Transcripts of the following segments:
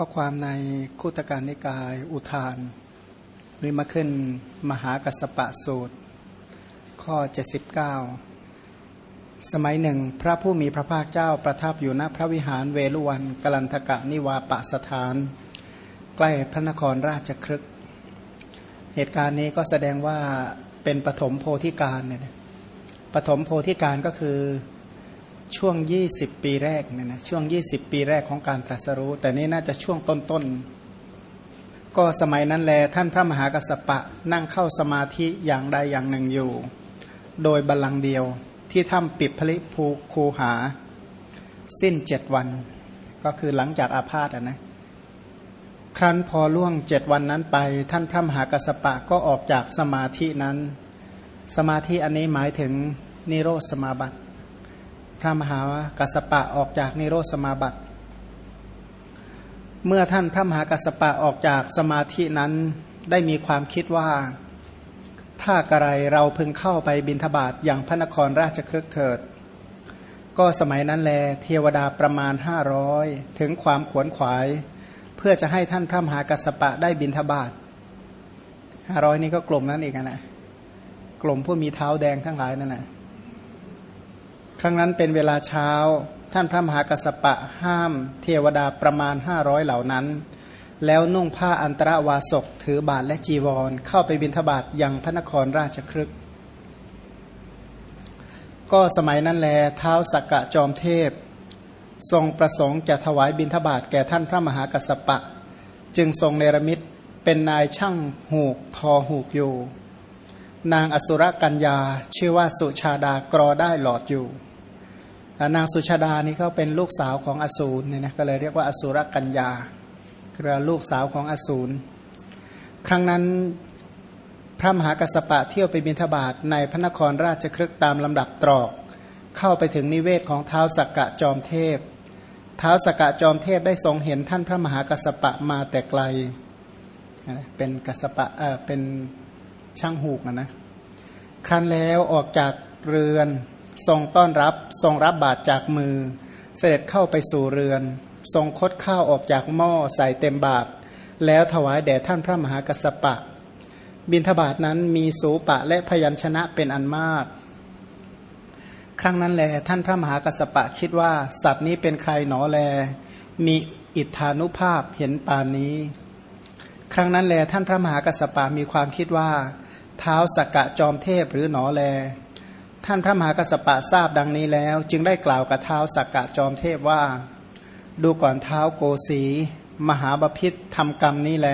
ข้อความในคุตการนิกายอุทานนี่มาขึ้นมหากัสปะสูตร ข้อ 79 สมัยหนึ่ง พระผู้มีพระภาคเจ้าประทับอยู่ณพระวิหารเวลุวันกลันทกะนิวาปะสถาน ใกล้พระนครราชครึก เหตุการณ์นี้ก็แสดงว่าเป็นปฐมโพธิการเนี่ยปฐมโพธิการก็คือ ช่วง 20 ปีแรกเนี่ยนะช่วง 20 ปีแรกของการตรัสรู้ แต่นี่น่าจะช่วงต้นๆ ก็สมัยนั้นแลท่านพระมหากัสสปะนั่งเข้าสมาธิอย่างใดอย่างหนึ่งอยู่ โดยบัลลังก์เดียวที่ถ้ำปิดพลิภูคูหา สิ้นเจ็ดวัน ก็คือหลังจากอาพาธนะ ครั้นพอล่วงเจ็ดวันนั้นไป ท่านพระมหากัสสปะก็ออกจากสมาธินั้น สมาธิอันนี้หมายถึงนิโรธสมาบัติ พระมหากัสปะออกจากนิโรธสมาบัติ เมื่อท่านพระมหากัสปะออกจากสมาธินั้นได้มีความคิดว่าถ้ากระไรเราพึงเข้าไปบินทบาทอย่างพระนครราชครึกเถิด ก็สมัยนั้นแลเทวดาประมาณห้าร้อยถึงความขวนขวาย เพื่อจะให้ท่านพระมหากัสปะได้บินทบาทห้าร้อยนี่ก็กลุ่มนั้นอีกนะกลุ่มผู้มีเท้าแดงทั้งหลายนั่นแหละ ครั้งนั้นเป็นเวลาเช้า ท่านพระมหากัสปะห้าม เทวดาประมาณห้าร้อยเหล่านั้น แล้วนุ่งผ้าอันตรวาสกถือบาทและจีวร เข้าไปบิณฑบาตยังพระนครราชครึก ก็สมัยนั้นแลเท้าสักกะจอมเทพ ทรงประสงค์จะถวายบิณฑบาตแก่ท่านพระมหากัสปะ จึงทรงเนรมิตเป็นนายช่างหูกทอหูกอยู่ นางอสุรกัญญาชื่อว่าสุชาดากรอได้หลอดอยู่ นางสุชาดานี่เขาเป็นลูกสาวของอสูรเนี่ยนะก็เลยเรียกว่าอสูรกัญญาคือลูกสาวของอสูรครั้งนั้นพระมหากัสปะเที่ยวไปบิณฑบาตในพระนครราชครึกตามลำดับตรอก เข้าไปถึงนิเวศของเท้าสักกะจอมเทพเท้าสักกะจอมเทพได้ทรงเห็นท่านพระมหากัสปะมาแต่ไกลเป็นกัสปะเออเป็นช่างหูกนะนะครั้นแล้วออกจากเรือน ทรงต้อนรับทรงรับบาตรจากมือ เสด็จเข้าไปสู่เรือน ทรงคดข้าวออกจากหม้อใส่เต็มบาตรแล้วถวายแด่ท่านพระมหากัสสปะ บินทบาทนั้นมีสูปะและพยัญชนะเป็นอันมาก ครั้งนั้นแลท่านพระมหากัสสปะคิดว่า สัตว์นี้เป็นใครหนอแล มีอิทธานุภาพเห็นปานนี้ ครั้งนั้นแลท่านพระมหากัสสปะมีความคิดว่า เท้าสกกะจอมเทพหรือหนอแล ท่านพระมหากัสปะทราบดังนี้แล้ว จึงได้กล่าวกับเท้าสักกะจอมเทพว่า ดูก่อนเท้าโกสีมหาบพิษทำกรรมนี้แล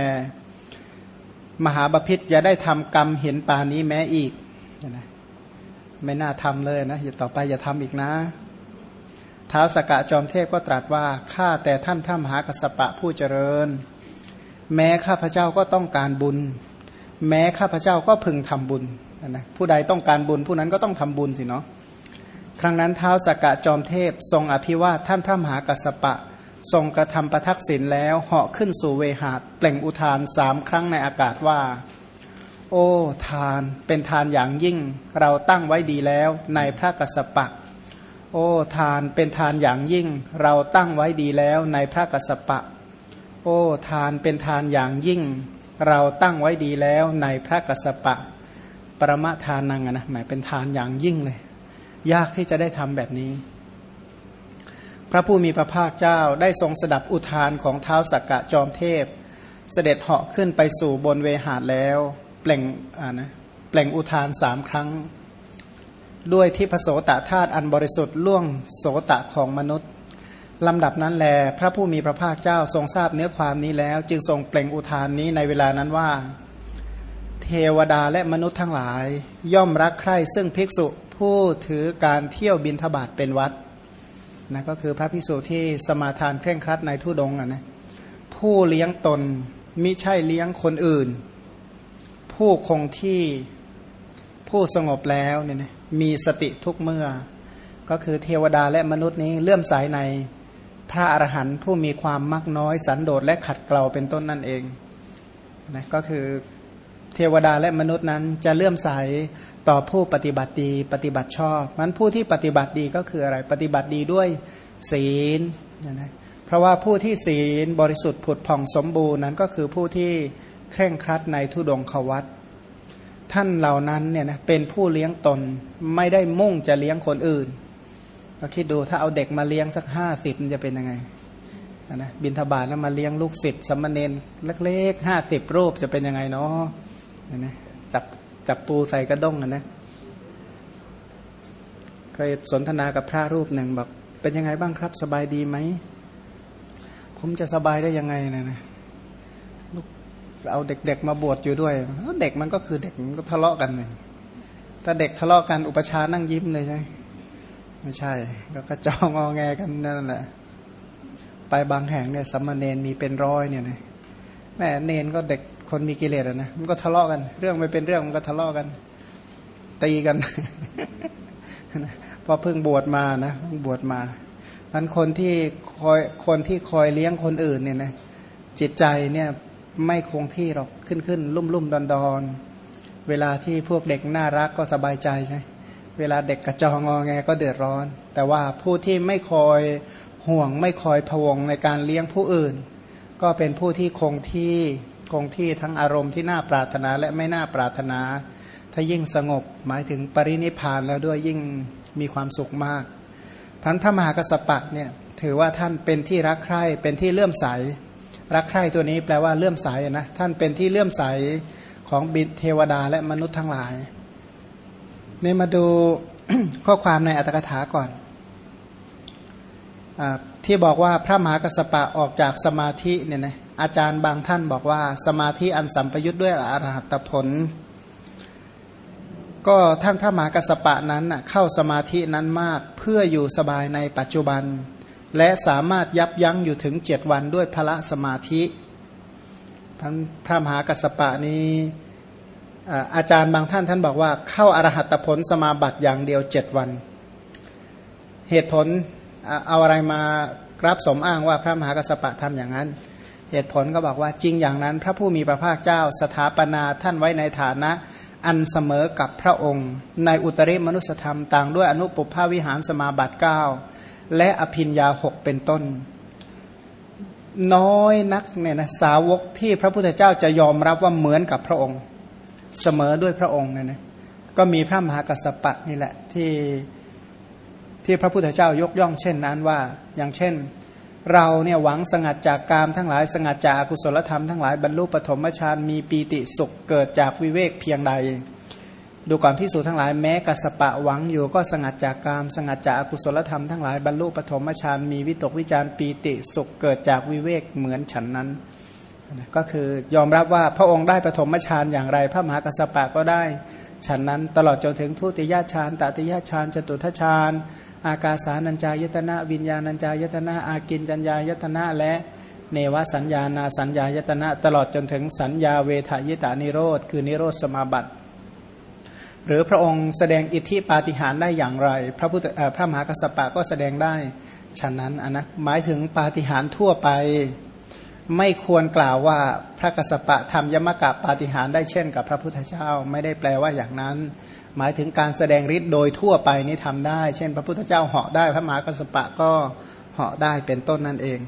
มหาบพิษอย่าได้ทำกรรมเห็นปานี้แม้อีกไม่น่าทำเลยนะอย่าต่อไปอย่าทำอีกนะเท้าสกกะจอมเทพก็ตรัสว่าข้าแต่ท่านพระมหากัสปะผู้เจริญ แม้ข้าพเจ้าก็ต้องการบุญ แม้ข้าพเจ้าก็พึงทำบุญ นะผู้ใดต้องการบุญผู้นั้นก็ต้องทำบุญสิเนาะครั้งนั้นเท้าสกกะจอมเทพ ทรงอภิวาทท่านพระมหากัสปะ ทรงกระทำประทักษิณแล้วเหาะขึ้นสู่เวหาดเปล่งอุทานสามครั้งในอากาศว่า โอ้ทานเป็นทานอย่างยิ่ง เราตั้งไว้ดีแล้วในพระกัสปะ โอ้ทานเป็นทานอย่างยิ่ง เราตั้งไว้ดีแล้วในพระกัสปะ โอ้ทานเป็นทานอย่างยิ่ง เราตั้งไว้ดีแล้วในพระกัสปะ ปรมาทานังนะหมายเป็นทานอย่างยิ่งเลย ยากที่จะได้ทำแบบนี้ พระผู้มีพระภาคเจ้าได้ทรงสดับอุทานของเท้าสักกะจอมเทพ เสด็จเหาะขึ้นไปสู่บนเวหาดแล้ว เปล่งอ่านะเปล่งอุทานสามครั้ง ด้วยที่พระโสตธาตุอันบริสุทธิ์ล่วงโสตะของมนุษย์ลำดับนั้นแล พระผู้มีพระภาคเจ้าทรงทราบเนื้อความนี้แล้ว จึงทรงเปล่งอุทานนี้ในเวลานั้นว่า เทวดาและมนุษย์ทั้งหลาย ย่อมรักใคร่ซึ่งภิกษุผู้ถือการเที่ยวบินทบาทเป็นวัดนะก็คือพระภิกษุที่สมาทานเคร่งครัดในทุดงอะนะผู้เลี้ยงตนมิใช่เลี้ยงคนอื่น ผู้คงที่ผู้สงบแล้วเนี่ยนะมีสติทุกเมื่อ ก็คือเทวดาและมนุษย์นี้เลื่อมสายในพระอรหันต์ผู้มีความมักน้อยสันโดษและขัดเกลาเป็นต้นนั่นเองนะก็คือ เทวดาและมนุษย์นั้นจะเลื่อมใสต่อผู้ปฏิบัติดีปฏิบัติชอบมันผู้ที่ปฏิบัติดีก็คืออะไรปฏิบัติดีด้วยศีลนะนะพราะว่าผู้ที่ศีลบริสุทธิ์ผุดผ่องสมบูรณ์นั้นก็คือผู้ที่เคร่งครัดในทุดงควัตท่านเหล่านั้นเนี่ยนะเป็นผู้เลี้ยงตนไม่ได้มุ่งจะเลี้ยงคนอื่นเราคิดดูถ้าเอาเด็กมาเลี้ยงสักห้าสิบมันจะเป็นยังไงนะบินทบาทแล้วมาเลี้ยงลูกศิษย์สมณเณรเล็กๆห้าสิบรูปจะเป็นยังไงเนาะ นะจับจับปูใส่กระด้งนะเคยสนทนากับพระรูปหนึ่งบอกเป็นยังไงบ้างครับ สบายดีไหม ผมจะสบายได้ยังไงนะนะเอาเด็กๆมาบวชอยู่ด้วย เด็กมันก็คือเด็กมันก็ทะเลาะกันเลยถ้าเด็กทะเลาะกันอุปชานั่งยิ้มเลยใช่ไม่ใช่ ก็กระจองงอแงกันนั่นแหละไปบางแห่งเนี่ยสัมมาเนนมีเป็นร้อยเนี่ยนะแม่เนนก็เด็ก คนมีกิเลสนะมันก็ทะเลาะกัน เรื่องไม่เป็นเรื่องมันก็ทะเลาะกัน ตีกันพอเพิ่งบวชมานะบวชมามันคนที่คอยคนที่คอยเลี้ยงคนอื่นเนี่ยนะจิตใจเนี่ยไม่คงที่หรอกขึ้นขึ้นลุ่มลุ่มดอนดอนเวลาที่พวกเด็กน่ารักก็สบายใจใช่เวลาเด็กกระจองงอแงก็เดือดร้อน แต่ว่าผู้ที่ไม่คอยห่วงไม่คอยพวงในการเลี้ยงผู้อื่น ก็เป็นผู้ที่คงที่ คงที่ทั้งอารมณ์ที่น่าปรารถนาและไม่น่าปรารถนา ถ้ายิ่งสงบหมายถึงปรินิพานแล้วด้วยยิ่งมีความสุขมากพันพระมหากษัตริย์เนี่ยถือว่าท่านเป็นที่รักใคร่เป็นที่เลื่อมใส รักใคร่ตัวนี้แปลว่าเลื่อมใสนะท่านเป็นที่เลื่อมใสของบิดเทวดาและมนุษย์ทั้งหลายนี่มาดูข้อความในอัตถกถาก่อนอที่บอกว่าพระมหากษัตริย์ออกจากสมาธิเนี่ยนะ อาจารย์บางท่านบอกว่า สมาธิอันสัมปยุทธ์ด้วยอรหัตผล ก็ท่านพระมหากัสปะนั้นเข้าสมาธินั้นมากเพื่ออยู่สบายในปัจจุบัน และสามารถยับยั้งอยู่ถึงเจ็ดวันด้วยพระสมาธิท่านพระมหากัสปะนี้อาจารย์บางท่านท่านบอกว่าเข้าอรหัตผลสมาบัติอย่างเดียวเจ็ดวัน เหตุผลเอาอะไรมารับสมอ้างว่าพระมหากัสปะทำอย่างนั้น เหตุผลก็บอกว่าจริงอย่างนั้น พระผู้มีพระภาคเจ้าสถาปนาท่านไว้ในฐานะอันเสมอกับพระองค์ ในอุตริมนุสธรรมต่างด้วยอนุปภาวิหารสมาบัติ 9 และอภินยาหกเป็นต้น น้อยนักเนี่ยนะสาวกที่พระพุทธเจ้าจะยอมรับว่าเหมือนกับพระองค์ เสมอด้วยพระองค์เนี่ยนะก็มีพระมหากัสสปะนี่แหละที่ที่พระพุทธเจ้ายกย่องเช่นนั้นว่า อย่างเช่น เราเนี่ยหวังสงัดจากกามทั้งหลายสงัดจากอกุศลธรรมทั้งหลายบรรลุปฐมฌานมีปีติสุขเกิดจากวิเวกเพียงใด ดูก่อนพิสูจนทั้งหลายแม้กัสปะหวังอยู่ก็สงัดจากกามสงัดจากอกุศลธรรมทั้งหลายบรรลุปฐมฌานมีวิตกวิจารปีติสุขเกิดจากวิเวกเหมือนฉันนั้น ก็คือยอมรับว่าพระองค์ได้ปฐมฌานอย่างไร พระมหากัสปะก็ได้ฉันนั้นตลอดจนถึงทุติยฌานตติยฌานจตุทฌาน อากาสานัญจายตนะวิญญาณัญจายตนะอากินจัญญายตนะและเนวสัญญานาสัญญายตนะ ตลอดจนถึงสัญญาเวทายตานิโรธคือนิโรธสมาบัติ หรือพระองค์แสดงอิทธิปาฏิหาริย์ได้อย่างไร พระพุทธพระมหากัสสปะก็แสดงได้ฉะนั้นอันนะหมายถึงปาฏิหาริย์ทั่วไป ไม่ควรกล่าวว่าพระกสปะทำยมกะปาฏิหาริย์ได้เช่นกับพระพุทธเจ้า ไม่ได้แปลว่าอย่างนั้น หมายถึงการแสดงฤทธิ์โดยทั่วไปนี่ทำได้ เช่น พระพุทธเจ้าเหาะได้พระมหากัสปะก็เหาะได้เป็นต้นนั่นเอง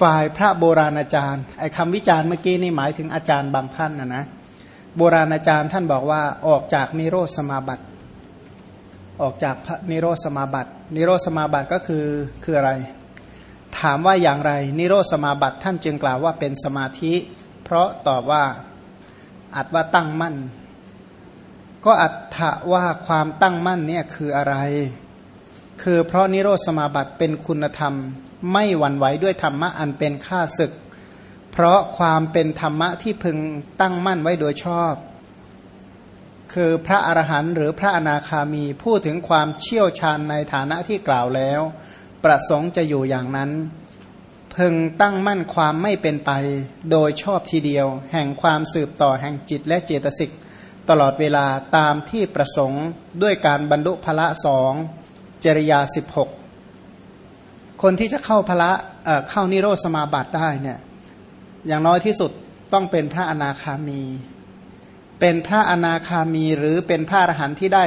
ฝ่ายพระโบราณอาจารย์ไอ้คำวิจารณ์เมื่อกี้นี่หมายถึงอาจารย์บางท่านนะนะโบราณอาจารย์ท่านบอกว่าออกจากนิโรธสมาบัติ ออกจากพระนิโรธสมาบัติ นิโรธสมาบัติก็คือคืออะไร ถามว่าอย่างไร นิโรธสมาบัติท่านจึงกล่าวว่าเป็นสมาธิ เพราะตอบว่าอัดว่าตั้งมั่น ก็อัตถะว่าความตั้งมั่นเนี่ยคืออะไร คือเพราะนิโรธสมาบัติเป็นคุณธรรม ไม่หวั่นไหวด้วยธรรมะอันเป็นข้าศึก เพราะความเป็นธรรมะที่พึงตั้งมั่นไว้โดยชอบ คือพระอรหันต์หรือพระอนาคามีพูดถึงความเชี่ยวชาญในฐานะที่กล่าวแล้ว ประสงค์จะอยู่อย่างนั้นพึงตั้งมั่นความไม่เป็นไป โดยชอบทีเดียว แห่งความสืบต่อแห่งจิตและเจตสิก ตลอดเวลาตามที่ประสงค์ด้วยการบรรลุพละสองจริยาสิบหกคนที่จะเข้าพละเข้านิโรธสมาบัติได้เนี่ยอย่างน้อยที่สุดต้องเป็นพระอนาคามี เป็นพระอนาคามีหรือเป็นพระอรหันต์ที่ได้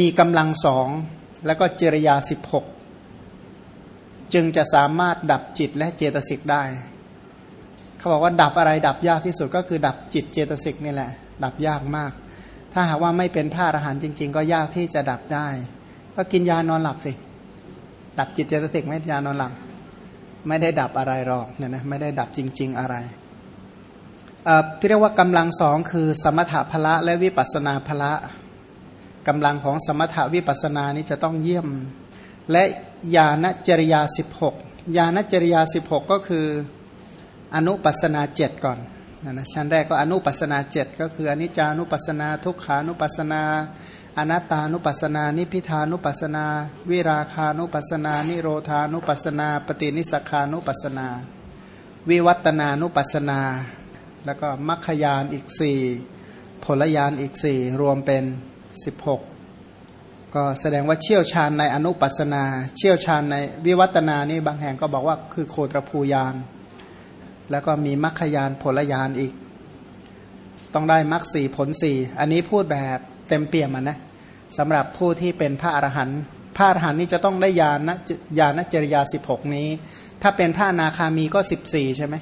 มีกำลังสองแล้วก็จริยาสิบหก จึงจะสามารถดับจิตและเจตสิกได้ เขาบอกว่าดับอะไรดับยากที่สุดก็คือดับจิตเจตสิกนี่แหละ ดับยากมาก ถ้าหากว่าไม่เป็นพระอรหันต์จริง ๆ ก็ยากที่จะดับได้ ก็กินยานอนหลับสิ ดับจิตเจตสิกไม่ยานอนหลับ ไม่ได้ดับอะไรหรอกเนี่ยนะไม่ได้ดับจริง ๆอะไรที่เรียกว่ากำลังสองคือสมถะพละและวิปัสนาพละกำลังของสมถะวิปัสนานี้จะต้องเยี่ยม และ ญาณจริยาสิบหกญาณจริยาสิบหกก็คืออนุปัสนาเจ็ดก่อนนะชั้นแรกก็อนุปัสนาเจ็ดก็คืออนิจจานุปัสนา ทุกขานุปัสนาอนัตตานุปัสนา นิพิทานุปัสนา วิราคานุปัสนา นิโรธานุปัสนา ปฏินิสขานุปัสนา วิวัตนานุปัสนา แล้วก็มัคคยานอีกสี่ผลยานอีกสี่รวมเป็นสิบห ก็แสดงว่าเชี่ยวชาญในอนุปัสนา เชี่ยวชาญในวิวัตนานี่บางแห่งก็บอกว่าคือโคตรภูยาน แล้วก็มีมัคคยานผลยานอีก ต้องได้มัคสี่ผลสี่อันนี้พูดแบบเต็มเปี่ยมนะสำหรับผู้ที่เป็นพระอรหันต์พระอรหันต์นี่จะต้องได้ญาณญาณจริยาสิบหกนี้ ถ้าเป็นพระนาคามีก็สิบสี่ใช่ไหม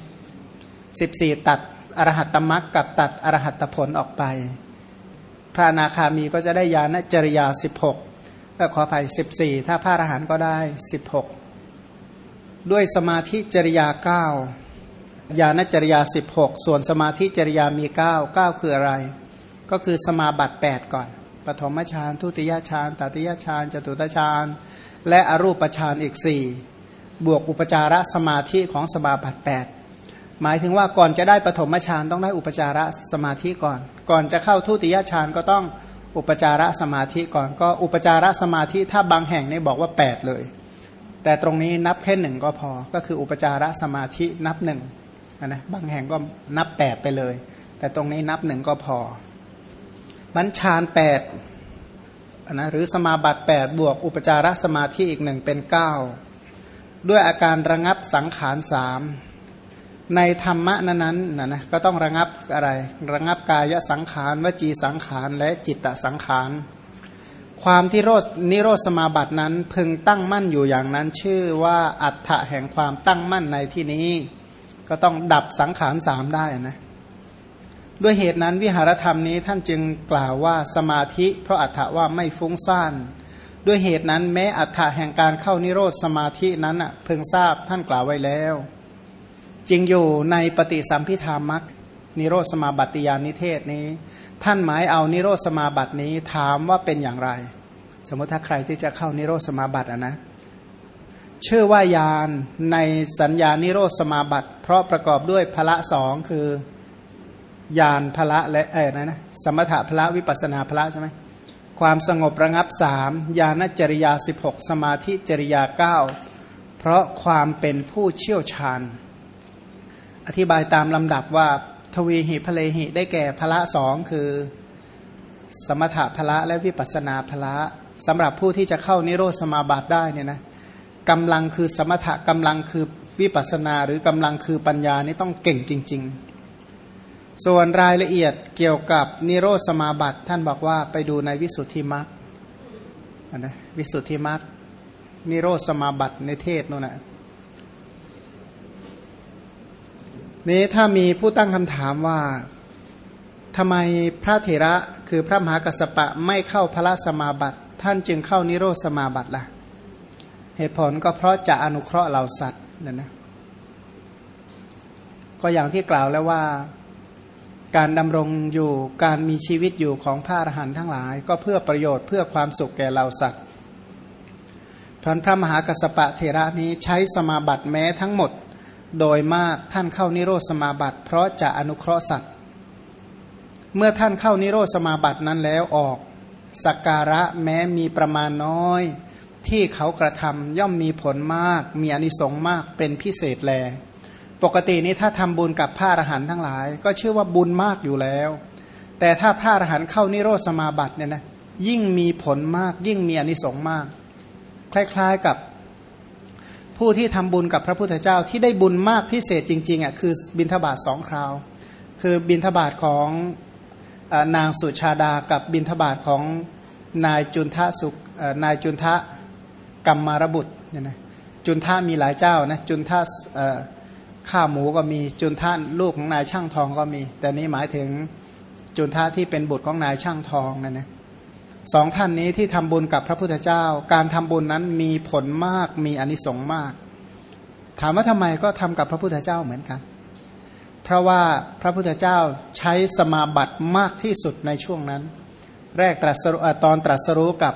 สิบสี่ตัดอรหัตตมรักกับตัดอรหัตผลออกไป พระนาคามีก็จะได้ญาณจริยาสิบหกขออภัยสิบสี่ถ้าพระอรหันต์ก็ได้สิบหกด้วยสมาธิจริยาเก้าญาณจริยาสิบหกส่วนสมาธิจริยามีเก้าเก้าคืออะไร ก็คือสมาบัติแปดก่อน ปฐมฌานทุติยฌานตติยฌานจตุตฌานและอรูปฌานอีกสี่บวกอุปจารสมาธิของสมาบัติแปด หมายถึงว่าก่อนจะได้ปฐมฌานต้องได้อุปจารสมาธิก่อน ก่อนจะเข้าทุติยฌานก็ต้องอุปจารสมาธิก่อน ก็อุปจารสมาธิถ้าบางแห่งนี่บอกว่า 8 เลย แต่ตรงนี้นับแค่หนึ่งก็พอ ก็คืออุปจารสมาธินับหนึ่งนะบางแห่งก็นับ 8 ไปเลย แต่ตรงนี้นับหนึ่งก็พอบัญชานแปดนะหรือสมาบัติ8บวกอุปจารสมาธิอีกหนึ่งเป็น 9 ด้วยอาการระงับสังขารสาม ในธรรมะนั้นนะนะก็ต้องระงับอะไร ระงับกายสังขารวจีสังขารและจิตตสังขารความที่โรสนิโรธสมาบัตินั้นพึงตั้งมั่นอยู่อย่างนั้น ชื่อว่าอัฏฐะแห่งความตั้งมั่นในที่นี้ ก็ต้องดับสังขารสามได้นะด้วยเหตุนั้นวิหารธรรมนี้ท่านจึงกล่าวว่าสมาธิ เพราะอัฏฐะว่าไม่ฟุ้งซ่านด้วยเหตุนั้นแม้อัฏฐะแห่งการเข้านิโรธสมาธินั้นอะเพิ่งทราบท่านกล่าวไว้แล้ว ริงอยู่ในปฏิสัมพิธามักนิโรธสมาบัติยานิเทศนี้ ท่านหมายเอานิโรธสมาบัตินี้ถามว่าเป็นอย่างไร สมมติถ้าใครที่จะเข้านิโรธสมาบัตินะชื่อว่ายานในสัญญานิโรธสมาบัติ เพราะประกอบด้วยพละสองคือยานพละและเออนะนะสมถะพละวิปัสนาพละใช่ไหมความสงบระงับสามญาณจริยาสิบหกสมาธิจริยาเก้าเพราะความเป็นผู้เชี่ยวชาญ อธิบายตามลำดับว่าทวีหิพเลหิได้แก่พละสองคือสมถะพละและวิปัสนาพละสำหรับผู้ที่จะเข้านิโรธสมาบัติได้เนี่ยนะกำลังคือสมถะกำลังคือวิปัสนาหรือกำลังคือปัญญานี่ต้องเก่งจริง ๆ ส่วนรายละเอียดเกี่ยวกับนิโรธสมาบัติ ท่านบอกว่าไปดูในวิสุทธิมรรคนะวิสุทธิมรรคนิโรธสมาบัติในเทศนั่นแหละ นี้ถ้ามีผู้ตั้งคำถามว่าทำไมพระเถระคือพระมหากัสปะไม่เข้าพระสมาบัติ ท่านจึงเข้านิโรธสมาบัติละ่ะ เหตุผลก็เพราะจะอนุเคราะห์เหล่าสัตว์นั่นนะก็อย่างที่กล่าวแล้วว่าการดำรงอยู่การมีชีวิตอยู่ของพระอรหันต์ทั้งหลาย ก็เพื่อประโยชน์เพื่อความสุขแก่เหล่าสัตว์พันพระมหากัสปะเถระนี้ใช้สมาบัติแม้ทั้งหมด โดยมากท่านเข้านิโรธสมาบัติ เพราะจะอนุเคราะห์สัตว์ เมื่อท่านเข้านิโรธสมาบัตินั้นแล้วออกสักการะแม้มีประมาณน้อย ที่เขากระทำย่อมมีผลมาก มีอนิสงส์มากเป็นพิเศษแล ปกตินี้ถ้าทำบุญกับพระอรหันต์ทั้งหลาย ก็เชื่อว่าบุญมากอยู่แล้ว แต่ถ้าพระอรหันต์เข้านิโรธสมาบัติเนี่ยนะยิ่งมีผลมาก ยิ่งมีอนิสงส์มาก คล้ายๆกับ ผู้ที่ทำบุญกับพระพุทธเจ้าที่ได้บุญมากพิเศษจริงๆอะคือบินทบาทสองคราว คือบินทบาทของนางสุชาดากับบินทบาทของนายจุนทะสุนายจุนทะกรรมารบุตรเนี่ยนะจุนท่ามีหลายเจ้านะจุนท่าข้าหมูก็มีจุนท่าลูกของนายช่างทองก็มี แต่นี้หมายถึงจุนท่าที่เป็นบุตรของนายช่างทองนั่นนะ สองท่านนี้ที่ทำบุญกับพระพุทธเจ้า การทำบุญนั้นมีผลมากมีอนิสงส์มาก ถามว่าทำไมก็ทำกับพระพุทธเจ้าเหมือนกัน เพราะว่าพระพุทธเจ้าใช้สมาบัติมากที่สุดในช่วงนั้น แรกตรัสรู้ตอนตรัสรู้กับ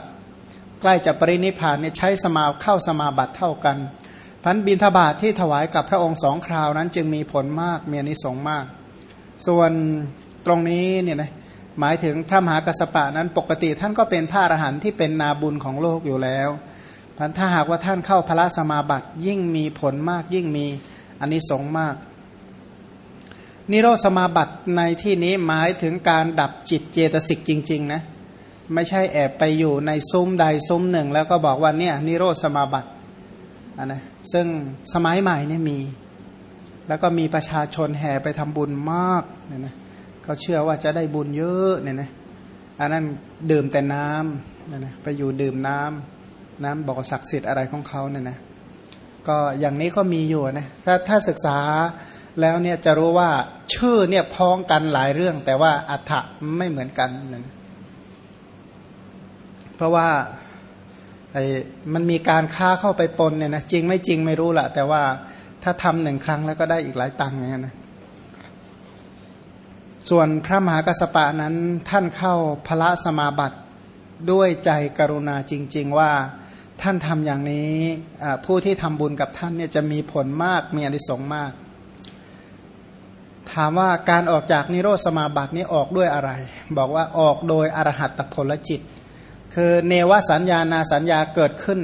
ใกล้จะปรินิพานเนี่ยใช้สมาเข้าสมาบัติเท่ากันพันบินทบาทที่ถวายกับพระองค์สองคราวนั้นจึงมีผลมากมีอนิสงส์มาก ส่วนตรงนี้เนี่ยนะ หมายถึงพระมหากัสปะนั้นปกติท่านก็เป็นพระอรหันต์ที่เป็นนาบุญของโลกอยู่แล้วพันถ้าหากว่าท่านเข้าพระสมาบัติยิ่งมีผลมากยิ่งมีอันนี้สงมาก นิโรธสมาบัติในที่นี้หมายถึงการดับจิตเจตสิกจริง ๆ นะ ไม่ใช่แอบไปอยู่ในซุ้มใดซุ้มหนึ่ง แล้วก็บอกว่าเนี่ยนิโรธสมาบัตินะซึ่งสมัยใหม่เนี่ยมี แล้วก็มีประชาชนแห่ไปทำบุญมากเนี่ยนะ เขาเชื่อว่าจะได้บุญเยอะเนี่ยนะอันนั้นดื่มแต่น้ำเนี่ยนะไปอยู่ดื่มน้ำน้ำบอกศักดิ์สิทธิ์อะไรของเขาเนี่ยนะก็อย่างนี้ก็มีอยู่นะถ้าถ้าศึกษาแล้วเนี่ยจะรู้ว่าชื่อเนี่ยพ้องกันหลายเรื่อง แต่ว่าอัฐะไม่เหมือนกันนะเพราะว่าไอ้มันมีการค้าเข้าไปปนเนี่ยนะจริงไม่จริงไม่รู้ละแต่ว่าถ้าทำหนึ่งครั้งแล้วก็ได้อีกหลายตังค์อย่างนี้นะ ส่วนพระมหากัสปะนั้นท่านเข้าพระสมาบัติด้วยใจกรุณาจริง ๆ ว่าท่านทำอย่างนี้ผู้ที่ทำบุญกับท่านเนี่ยจะมีผลมากมีอนิสงส์มาก ถามว่าการออกจากนิโรธสมาบัตินี้ออกด้วยอะไร บอกว่าออกโดยอรหัตผลจิต คือเนวสัญญานาสัญญาเกิดขึ้น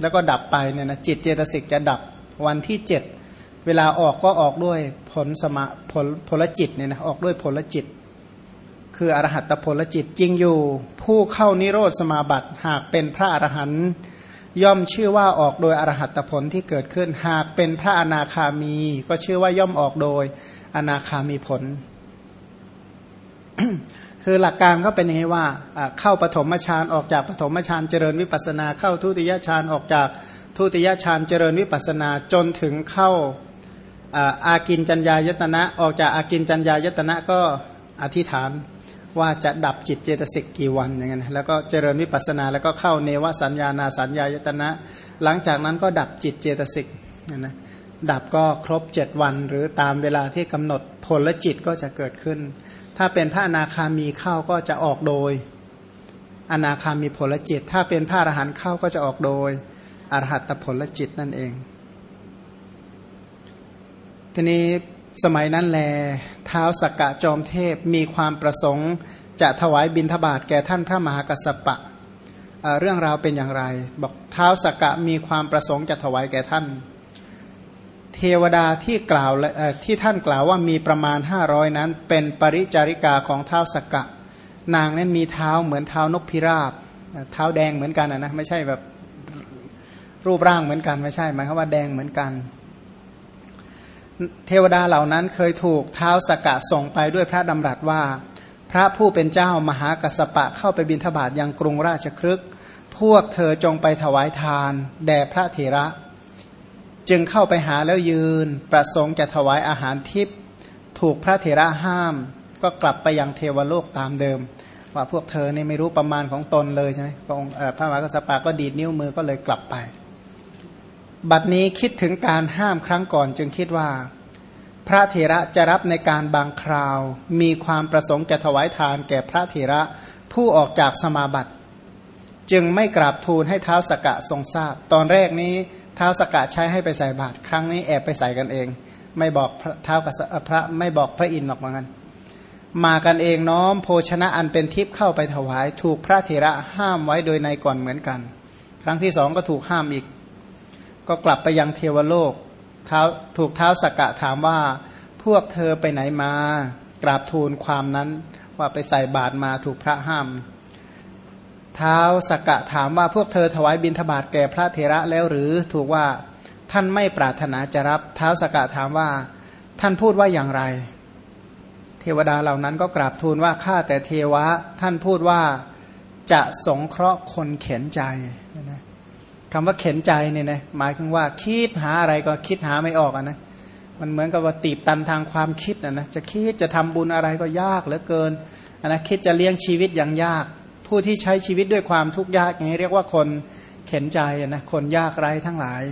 แล้วก็ดับไปเนี่ยนะจิตเจตสิกจะดับวันที่เจ็ดเวลาออกก็ออกด้วย ลสมาผลผลจิตเนี่ยนะออกด้วยผลจิต คืออรหัตผลจิตจริงอยู่ ผู้เข้านิโรธสมาบัติหากเป็นพระอรหันต์ย่อมชื่อว่าออกโดยอรหัตผลที่เกิดขึ้น หากเป็นพระอนาคามี ก็ชื่อว่าย่อมออกโดยอนาคามีผล คือหลักการก็เป็นอย่างนี้ว่าเข้าปฐมฌานออกจากปฐมฌานเจริญวิปัสนา เข้าทุติยฌานออกจากทุติยฌานเจริญวิปัสนาจนถึงเข้า อากินจัญญายตนะออกจากอากินจัญญายตนะก็อธิษฐานว่าจะดับจิตเจตสิกกี่วันอย่างเงี้ยแล้วก็เจริญวิปัสนา แล้วก็เข้าเนวสัญญานาสัญญายตนะ หลังจากนั้นก็ดับจิตเจตสิกนะดับก็ครบเจ็ดวัน หรือตามเวลาที่กำหนดผลและจิตก็จะเกิดขึ้น ถ้าเป็นพระอนาคามีเข้าก็จะออกโดย อนาคามีผลจิต ถ้าเป็นพระอรหันต์เข้าก็จะออกโดยอรหัตผลจิตนั่นเอง ทีนี้สมัยนั้นแลเท้าสกกะจอมเทพมีความประสงค์ จะถวายบิณฑบาตแก่ท่านพระมหากัสปะเเรื่องราวเป็นอย่างไร บอกเท้าสกกะมีความประสงค์จะถวายแก่ท่าน เทวดาที่กล่าวที่ท่านกล่าวว่ามีประมาณห้าร้อยนั้น เป็นปริจาริกาของเท้าสกกะ นางนั้นมีเท้าเหมือนเท้านกพิราบ เท้าแดงเหมือนกันนะไม่ใช่แบบรูปร่างเหมือนกันไม่ใช่หมายความว่าแดงเหมือนกัน เทวดาเหล่านั้นเคยถูกเท้าสกกะส่งไปด้วยพระดำรัสว่า พระผู้เป็นเจ้ามหากัสปะเข้าไปบิณฑบาตยังกรุงราชครึก พวกเธอจงไปถวายทาน แด่พระเถระ จึงเข้าไปหาแล้วยืน ประสงค์จะถวายอาหารทิพย์ถูกพระเถระห้าม ก็กลับไปยังเทวโลกตามเดิม ว่าพวกเธอนี่ไม่รู้ประมาณของตนเลยใช่ไหมพระองค์พระมหากัสปะก็ดีดนิ้วมือก็เลยกลับไป บัดนี้คิดถึงการห้ามครั้งก่อนจึงคิดว่า พระเถระจะรับในการบางคราว มีความประสงค์จะถวายทานแก่พระเถระผู้ออกจากสมาบัติ จึงไม่กราบทูลให้เท้าสกกะทรงทราบ ตอนแรกนี้เท้าสกกะใช้ให้ไปใส่บาตรครั้งนี้แอบไปใส่กันเอง ไม่บอกเท้ากับพระไม่บอกพระอินทร์หรอกเหมือนกันมากันเองน้อมโภชนะอันเป็นทิพย์เข้าไปถวาย ถูกพระเถระห้ามไว้โดยในก่อนเหมือนกัน ครั้งที่สองก็ถูกห้ามอีก ก็กลับไปยังเทวโลกเท้าถูกเท้าสกกะถามว่าพวกเธอไปไหนมา กราบทูลความนั้นว่าไปใส่บาตรมาถูกพระห้าม เท้าสกกะถามว่าพวกเธอถวายบิณฑบาตแก่พระเทระแล้วหรือถูกว่าท่านไม่ปรารถนาจะรับ เท้าสกกะถามว่า ท่านพูดว่าอย่างไร เทวดาเหล่านั้นก็กราบทูลว่าข้าแต่เทวะ ท่านพูดว่าจะสงเคราะห์คนเข็นใจนะ คำว่าเข็นใจเนี่ยนะหมายถึงว่าคิดหาอะไรก็คิดหาไม่ออกนะมันเหมือนกับว่าตีบตันทางความคิดนะนะจะคิดจะทำบุญอะไรก็ยากเหลือเกินนะคิดจะเลี้ยงชีวิตอย่างยาก ผู้ที่ใช้ชีวิตด้วยความทุกข์ยากอย่างนี้เรียกว่าคนเข็นใจนะคนยากไรทั้งหลาย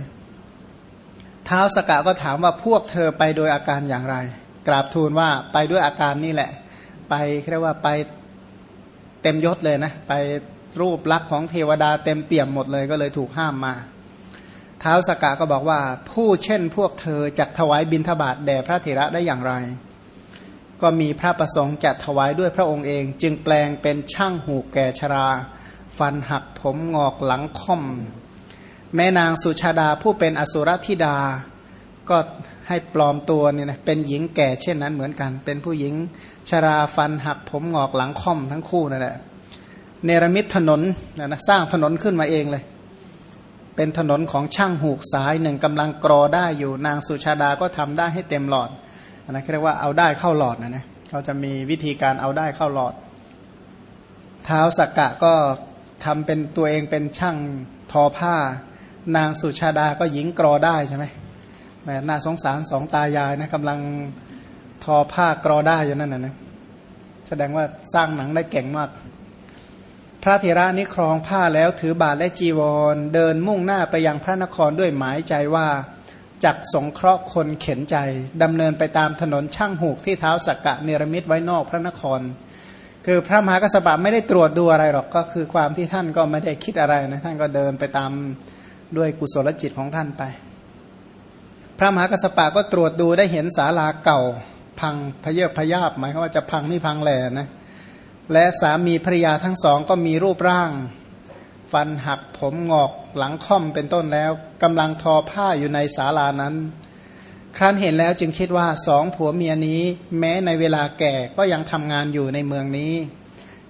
เท้าสกะก็ถามว่าพวกเธอไปโดยอาการอย่างไร กราบทูลว่าไปด้วยอาการนี่แหละ ไปเรียกว่าไปเต็มยศเลยนะ ไป รูปลักษณ์ของเทวดาเต็มเปี่ยมหมดเลยก็เลยถูกห้ามมา เท้าสกกะก็บอกว่า ผู้เช่นพวกเธอจะถวายบิณฑบาตแด่พระเถระได้อย่างไร ก็มีพระประสงค์จะถวายด้วยพระองค์เอง จึงแปลงเป็นช่างหูแก่ชรา ฟันหักผมงอกหลังค่อม แม่นางสุชาดาผู้เป็นอสุรธิดา ก็ให้ปลอมตัวเนี่ยนะเป็นหญิงแก่เช่นนั้นเหมือนกัน เป็นผู้หญิงชราฟันหักผมงอกหลังค่อมทั้งคู่นั่นแหละ เนรมิตถนนนะนะสร้างถนนขึ้นมาเองเลย เป็นถนนของช่างหูกสายหนึ่งกำลังกรอได้อยู่นางสุชาดาก็ทำได้ให้เต็มหลอดนนั้นเรียกว่าเอาได้เข้าหลอดนะนะเขาจะมีวิธีการเอาได้เข้าหลอด เท้าสักกะก็ทำเป็นตัวเองเป็นช่างทอผ้า นางสุชาดาก็หญิงกรอได้ใช่ไหมแม่น่าสงสารสองตายายนะกำลังทอผ้ากรอได้อยู่นั่นนะนะแสดงว่าสร้างหนังได้เก่งมาก พระเถระนี้ครองผ้าแล้วถือบาทและจีวร เดินมุ่งหน้าไปยังพระนครด้วยหมายใจว่าจักสงเคราะห์คนเข็นใจดำเนินไปตามถนนช่างหูกที่เท้าสักกะเนรมิตไว้นอกพระนคร คือพระมหากษัตริย์ไม่ได้ตรวจดูอะไรหรอกก็คือความที่ท่านก็ไม่ได้คิดอะไรนะท่านก็เดินไปตามด้วยกุศลจิตของท่านไป พระมหากษัตริย์ก็ตรวจดูได้เห็นศาลาเก่า พังพเยบพยาบหมายว่าจะพังไม่พังแหล่นะ และสามีภรรยาทั้งสองก็มีรูปร่าง ฟันหักผมงอกหลังค่อมเป็นต้นแล้วกำลังทอผ้าอยู่ในศาลานั้น ครั้นเห็นแล้วจึงคิดว่าสองผัวเมียนี้ แม้ในเวลาแก่ก็ยังทำงานอยู่ในเมืองนี้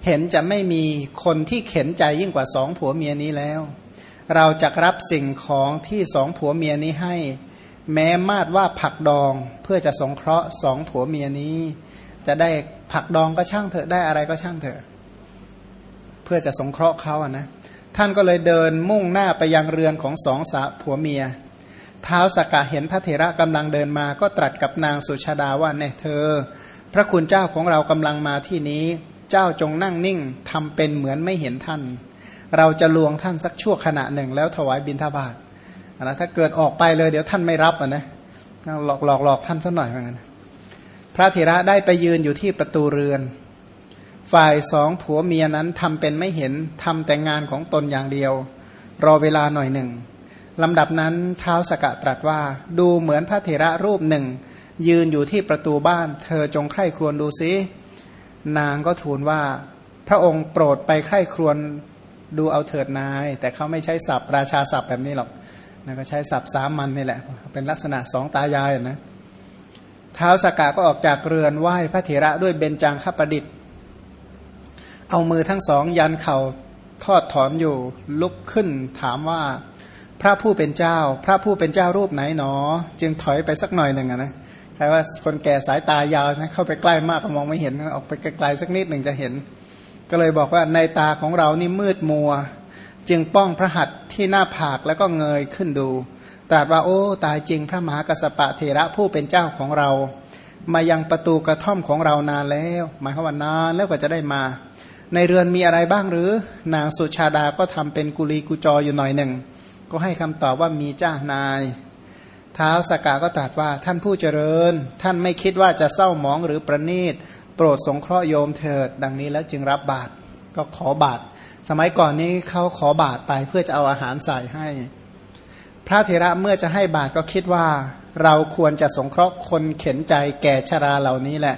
เห็นจะไม่มีคนที่เข็นใจยิ่งกว่าสองผัวเมียนี้แล้ว เราจะรับสิ่งของที่สองผัวเมียนี้ให้ แม้มาดว่าผักดองเพื่อจะสงเคราะห์สองผัวเมียนี้ จะได้ ผักดองก็ช่างเถอะได้อะไรก็ช่างเถอะ เพื่อจะสงเคราะห์เขาอะนะท่านก็เลยเดินมุ่งหน้าไปยังเรือนของสองสาผัวเมียเท้าสกกะเห็นพระเถระกำลังเดินมาก็ตรัสกับนางสุชาดาว่าเนี่ยเธอ พระคุณเจ้าของเรากำลังมาที่นี้ เจ้าจงนั่งนิ่งทำเป็นเหมือนไม่เห็นท่าน เราจะลวงท่านสักชั่วขณะหนึ่ง แล้วถวายบิณฑบาตนะถ้าเกิดออกไปเลยเดี๋ยวท่านไม่รับอะนะหลอกหลอกหลอกท่านสักหน่อยเหมือนกัน พระเถระได้ไปยืนอยู่ที่ประตูเรือน ฝ่ายสองผัวเมียนั้นทำเป็นไม่เห็นทำแต่งงานของตนอย่างเดียว รอเวลาหน่อยหนึ่งลำดับนั้นเท้าสกะตรัสว่า ดูเหมือนพระเถระรูปหนึ่ง ยืนอยู่ที่ประตูบ้าน เธอจงใคร่ครวญดูซินางก็ทูลว่า พระองค์โปรดไปใคร่ครวญดูเอาเถิดนาย แต่เขาไม่ใช้ศัพท์ราชาศัพท์แบบนี้หรอกนะก็ใช้ศัพท์สามันนี่แหละ เป็นลักษณะสองตายายนะ ท้าวสกาก็ออกจากเรือนไหว้พระเถระด้วยเบญจางคประดิษฐ์ เอามือทั้งสองยันเข่าทอดถอนอยู่ลุกขึ้นถามว่าพระผู้เป็นเจ้า พระผู้เป็นเจ้ารูปไหนหนอ จึงถอยไปสักหน่อยหนึ่งนะแปลว่าคนแก่สายตายาวนะเข้าไปใกล้มากก็มองไม่เห็นออกไปไกลๆสักนิดหนึ่งจะเห็น ก็เลยบอกว่าในตาของเรานี่มืดมัว จึงป้องพระหัตถ์ที่หน้าผากแล้วก็เงยขึ้นดู ตรัสว่าโอ้ตายจริงพระมหากัสปะเถระผู้เป็นเจ้าของเรา มายังประตูกระท่อมของเรานานแล้ว หมายความว่านานแล้วกว่าจะได้มา ในเรือนมีอะไรบ้างหรือ นางสุชาดาก็ทำเป็นกุลีกุจออยู่หน่อยหนึ่ง ก็ให้คำตอบว่ามีจ้านาย ท้าวสกกาก็ตรัสว่าท่านผู้เจริญ ท่านไม่คิดว่าจะเศร้าหมองหรือประนีตโปรดสงเคราะห์โยมเถิด ดังนี้แล้วจึงรับบาตรก็ขอบาตรสมัยก่อนนี้เขาขอบาตรไปเพื่อจะเอาอาหารใส่ให้ พระเถระเมื่อจะให้บาตรก็คิดว่า เราควรจะสงเคราะห์คนเข็นใจแก่ชราเหล่านี้แหละ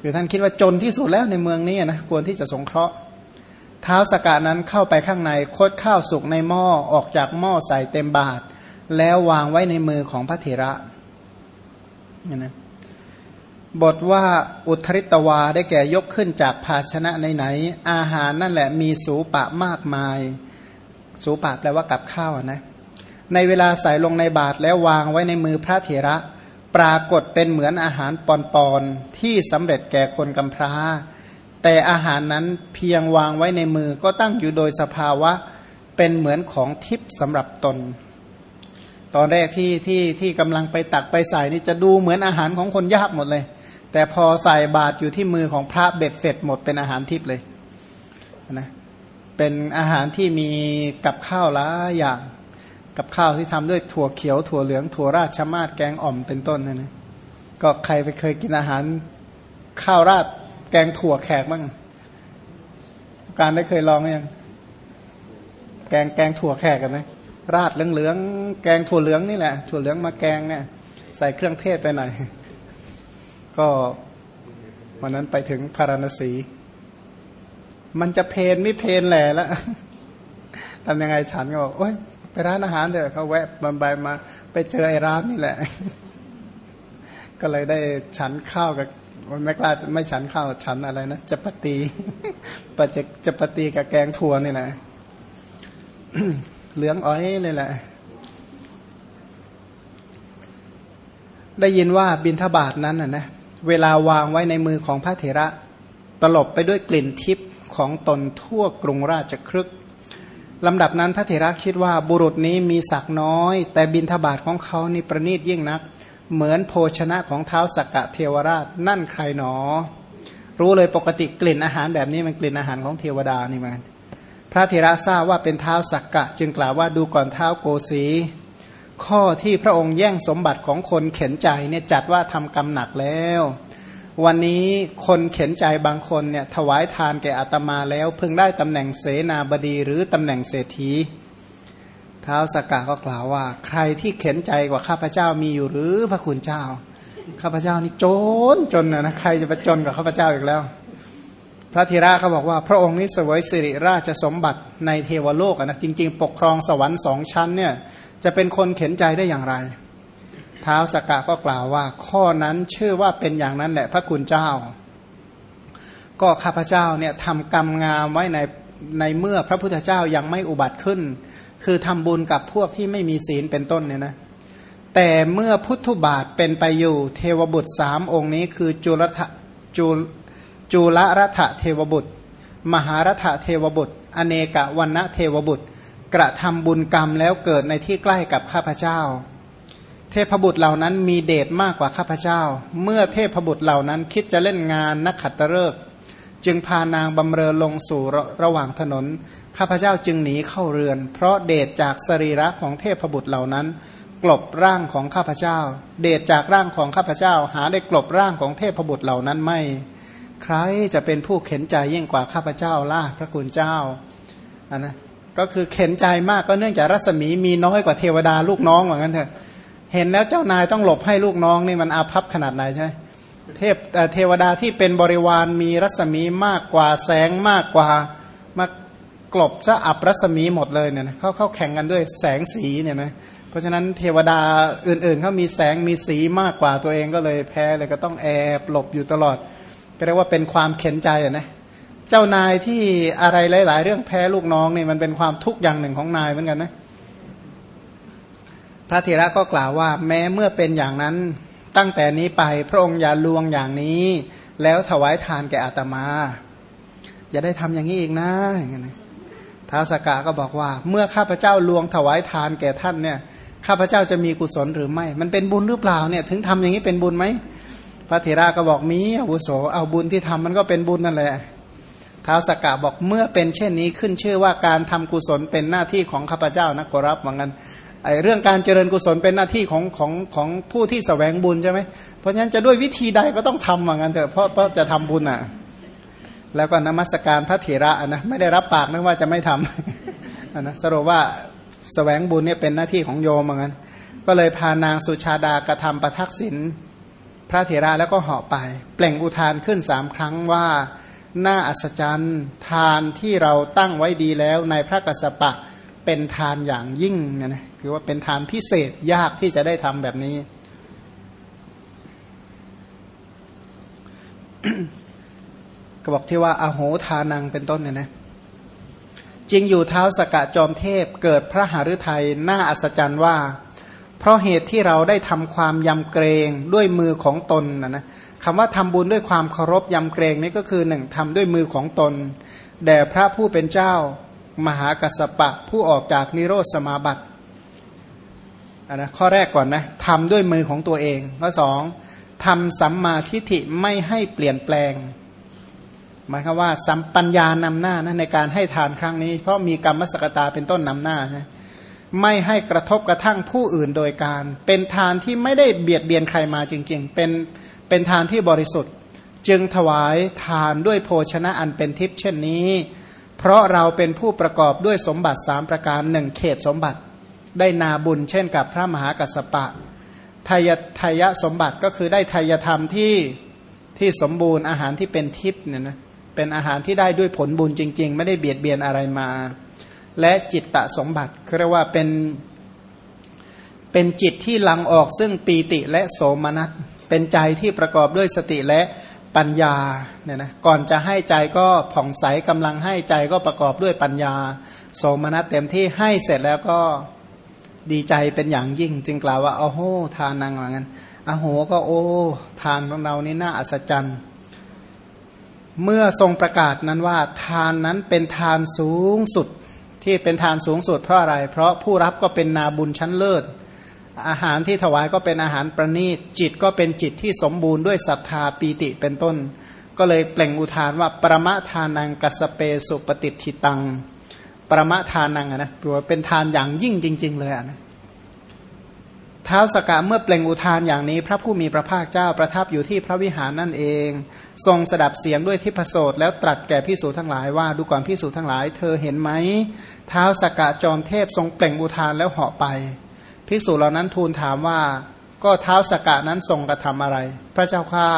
คือท่านคิดว่าจนที่สุดแล้วในเมืองนี้นะควรที่จะสงเคราะห์เท้าสกานั้นเข้าไปข้างในคดข้าวสุกในหม้อออกจากหม้อใส่เต็มบาตรแล้ววางไว้ในมือของพระเถระนี่นะบทว่าอุทริตวาได้แก่ยกขึ้นจากภาชนะไหนๆอาหารนั่นแหละมีสูปะมากมาย สูปะแปลว่ากับข้าวนะ ในเวลาใส่ลงในบาตรแล้ววางไว้ในมือพระเถระ ปรากฏเป็นเหมือนอาหารปอนๆที่สำเร็จแก่คนกำพร้า แต่อาหารนั้นเพียงวางไว้ในมือก็ตั้งอยู่โดยสภาวะเป็นเหมือนของทิพย์สำหรับตน ตอนแรกที่ที่ที่กำลังไปตักไปใส่นี่จะดูเหมือนอาหารของคนยากหมดเลย แต่พอใส่บาตรอยู่ที่มือของพระเบ็ดเสร็จหมดเป็นอาหารทิพย์เลยนะเป็นอาหารที่มีกับข้าวหลายอย่าง กับข้าวที่ทำด้วยถั่วเขียวถั่วเหลืองถั่วราชมาศแกงอ่อมเป็นต้นนะนะก็ใครไปเคยกินอาหารข้าวราดแกงถั่วแขกบ้างการได้เคยลองอยังแกงแกงถั่วแขกกันไหมราดเหลืองเหลืองแกงถั่วเหลืองนี่แหละถั่วเหลืองมาแกงเนี่ยใส่เครื่องเทศไปหน่อยก็วันนั้นไปถึงพาราณสี มันจะเพนไม่เพนแหละแล้วทำยังไงฉันก็บอกโอ๊ย ไปร้านอาหารเถอะเขาแวะมาไปมา ไปเจอไอ้ร้านนี่แหละ ก็เลยได้ฉันข้าวกับไม่กล้าไม่ฉันข้าวฉันอะไรนะจัปตีปะเจกจัปตีกับแกงถั่วนี่แหละเหลืองอ้อยเลยแหละ ได้ยินว่าบินทบาทนั้นนะนะเวลาวางไว้ในมือของพระเถระ ตลบไปด้วยกลิ่นทิพย์ของตนทั่วกรุงราชครึก ลำดับนั้นพระเถระคิดว่าบุรุษนี้มีศักน้อย แต่บินทบาทของเขานี่ประณีตยิ่งนัก เหมือนโภชนะของเท้าสกกะเทวราชนั่นใครหนอ รู้เลยปกติกลิ่นอาหารแบบนี้มันกลิ่นอาหารของเทวดานี่มันพระเถระทราบว่าเป็นเท้าสักกะ จึงกล่าวว่าดูก่อนเท้าโกสีข้อที่พระองค์แย่งสมบัติของคนเข็นใจเนี่ยจัดว่าทำกรรมหนักแล้ว วันนี้คนเข็นใจบางคนเนี่ยถวายทานแก่อาตมาแล้ว เพิ่งได้ตำแหน่งเสนาบดีหรือตำแหน่งเศรษฐีท้าวสกกาก็กล่าวว่า ใครที่เข็นใจกว่าข้าพเจ้ามีอยู่หรือพระคุณเจ้า ข้าพเจ้านี่จนจนนะใครจะไปจนกว่าข้าพเจ้าอีกแล้ว พระธีระเขาบอกว่า พระองค์นี้เสวยสิริราชสมบัติในเทวโลกนะจริง ๆ ปกครองสวรรค์สองชั้นเนี่ยจะเป็นคนเข็นใจได้อย่างไร ท้าวสกกะก็กล่าวว่า ข้อนั้นชื่อว่าเป็นอย่างนั้นแหละพระคุณเจ้า ก็ข้าพเจ้าเนี่ยทำกรรมงามไว้ในในเมื่อพระพุทธเจ้ายังไม่อุบัติขึ้น คือทำบุญกับพวกที่ไม่มีศีลเป็นต้นเนี่ยนะแต่เมื่อพุทธบาทเป็นไปอยู่เทวบุตรสามองค์นี้ คือจุลทะจุจุลรัฐเทวบุตร มหารัฐเทวบุตร อเนกวันณะเทวบุตร กระทำบุญกรรมแล้วเกิดในที่ใกล้กับข้าพเจ้า เทพบุตรเหล่านั้นมีเดชมากกว่าข้าพเจ้า เมื่อเทพบุตรเหล่านั้นคิดจะเล่นงานนักขัตฤกษ์จึงพานางบำเรอลงสู่ระระหว่างถนน ข้าพเจ้าจึงหนีเข้าเรือน เพราะเดชจากสรีระของเทพบุตรเหล่านั้น กลบร่างของข้าพเจ้า เดชจากร่างของข้าพเจ้า หาได้กลบร่างของเทพบุตรเหล่านั้นไม่ ใครจะเป็นผู้เข็นใจยิ่งกว่าข้าพเจ้าล่ะพระคุณเจ้าอันนะก็คือเข็นใจมากก็เนื่องจากรัศมีมีน้อยกว่าเทวดาลูกน้องเหมือนกันเถอะ เห็นแล้วเจ้านายต้องหลบให้ลูกน้องนี่มันอาภัพขนาดไหนใช่ไหมเทพเทวดาที่เป็นบริวารมีรัศมีมากกว่าแสงมากกว่ามากลบจะอับรัศมีหมดเลยเนี่ยเขาเขาแข่งกันด้วยแสงสีเนี่ยนะเพราะฉะนั้นเทวดาอื่นๆเขามีแสงมีสีมากกว่าตัวเองก็เลยแพ้เลยก็ต้องแอบหลบอยู่ตลอดก็เรียกว่าเป็นความเข็นใจนะเจ้านายที่อะไรหลาย ๆ เรื่องแพ้ลูกน้องนี่มันเป็นความทุกข์อย่างหนึ่งของนายเหมือนกันนะพ ระเถระก็กล่าวว่า แม้เมื่อเป็นอย่างนั้นตั้งแต่นี้ไปพระองค์อย่าลวงอย่างนี้ แล้วถวายทานแก่อาตมา อย่าได้ทำอย่างนี้อีกนะอย่างนี้ท้าวสกาก็บอกว่า เมื่อข้าพเจ้าลวงถวายทานแก่ท่านเนี่ยข้าพเจ้าจะมีกุศลหรือไม่ มันเป็นบุญหรือเปล่าเนี่ย ถึงทำอย่างนี้เป็นบุญไหมพระเถระก็บอกมีอาวุโสเอาบุญที่ทำมันก็เป็นบุญนั่นแหละท้าวสกกะบอกเมื่อเป็นเช่นนี้ขึ้นชื่อว่าการทำกุศลเป็นหน้าที่ของข้าพเจ้านะกรับเหมือนกัน ไอเรื่องการเจริญกุศลเป็นหน้าที่ของของของผู้ที่สแสวงบุญใช่ไหมเพราะฉะนั้นจะด้วยวิธีใดก็ต้องทำเหมือนกันเถอะเพราะเพราะจะทำบุญอะ แล้วก็นมัสการพระเถระนะไม่ได้รับปากนะว่าจะไม่ทำนะสรุปว่าสแสวงบุญเนี่ยเป็นหน้าที่ของโยมเหมือนกันก็เลยพานางสุชาดากระทำประทักษิณพระเถระแล้วก็เหาะไป เปล่งอุทานขึ้นสามครั้งว่าน่าอัศจรรย์ ทานที่เราตั้งไว้ดีแล้วในพระกสปะ เป็นทานอย่างยิ่งนะนะคือว่าเป็นทานพิเศษยากที่จะได้ทำแบบนี้ ก็บอกที่ว่าอาโหทานังเป็นต้นเนี่ยนะจริงอยู่เท้าสกะจอมเทพเกิดพระหฤทัยน่าอัศจรรย์ว่า เพราะเหตุที่เราได้ทำความยำเกรงด้วยมือของตนนะนะคำว่าทำบุญด้วยความเคารพยำเกรงนี่ก็คือหนึ่งทำด้วยมือของตนแด่พระผู้เป็นเจ้า มหากัสปะ ผู้ออกจากนิโรธสมาบัตินนะข้อแรกก่อนนะทำด้วยมือของตัวเอง ข้อสองทำสัมมาทิฏฐิไม่ให้เปลี่ยนแปลง หมายคือว่า สัมปัญญานำหน้านะในการให้ทานครั้งนี้ เพราะมีกรรมสกตาเป็นต้นนำหน้านะไม่ให้กระทบกระทั่งผู้อื่นโดยการ เป็นทานที่ไม่ได้เบียดเบียนใครมาจริง ๆ เป็นเป็นทานที่บริสุทธิ์ จึงถวายทานด้วยโภชนะอันเป็นทิพย์เช่นนี้ เพราะเราเป็นผู้ประกอบด้วยสมบัติสามประการหนึ่งเขตสมบัติ ได้นาบุญเช่นกับพระมหากัสสปะทายทายสมบัติก็คือได้ทายธรรมที่ที่สมบูรณ์อาหารที่เป็นทิพย์เนี่ยนะเป็นอาหารที่ได้ด้วยผลบุญจริง ๆ ไม่ได้เบียดเบียนอะไรมา และจิตตสมบัติเรียกว่าเป็นเป็นจิตที่ลังออกซึ่งปีติและโสมนัสเป็นใจที่ประกอบด้วยสติและ ปัญญาเนี่ยนะก่อนจะให้ใจก็ผ่องใสกำลังให้ใจก็ประกอบด้วยปัญญา โสมนัสเต็มที่ให้เสร็จแล้วก็ดีใจเป็นอย่างยิ่ง จึงกล่าวว่าโอ้โหทานนางว่างั้นอโหก็โอ้ ทานของเรานี่น่าอัศจรรย์เมื่อทรงประกาศนั้นว่า ทานนั้นเป็นทานสูงสุดที่เป็นทานสูงสุดเพราะอะไร เพราะผู้รับก็เป็นนาบุญชั้นเลิศ อาหารที่ถวายก็เป็นอาหารประณีตจิตก็เป็นจิตที่สมบูรณ์ด้วยศรัทธาปีติเป็นต้น ก็เลยเปล่งอุทานว่าประมะทานังกัสเปสุปฏิทิตัง ประมะทานังนะตัวเป็นทานอย่างยิ่งจริง ๆ เลยนะเท้าสกาเมื่อเปล่งอุทานอย่างนี้ พระผู้มีพระภาคเจ้าประทับอยู่ที่พระวิหารนั่นเอง ทรงสดับเสียงด้วยทิพโสตแล้วตรัสแก่พิสูจทั้งหลายว่าดูก่อนพิสูจทั้งหลาย เธอเห็นไหมเท้าสกาจอมเทพทรงเปล่งอุทานแล้วเหาะไป พิสูจเหล่านั้นทูลถามว่า ก็เท้าสกานั้นทรงกระทำอะไร พระเจ้าข้า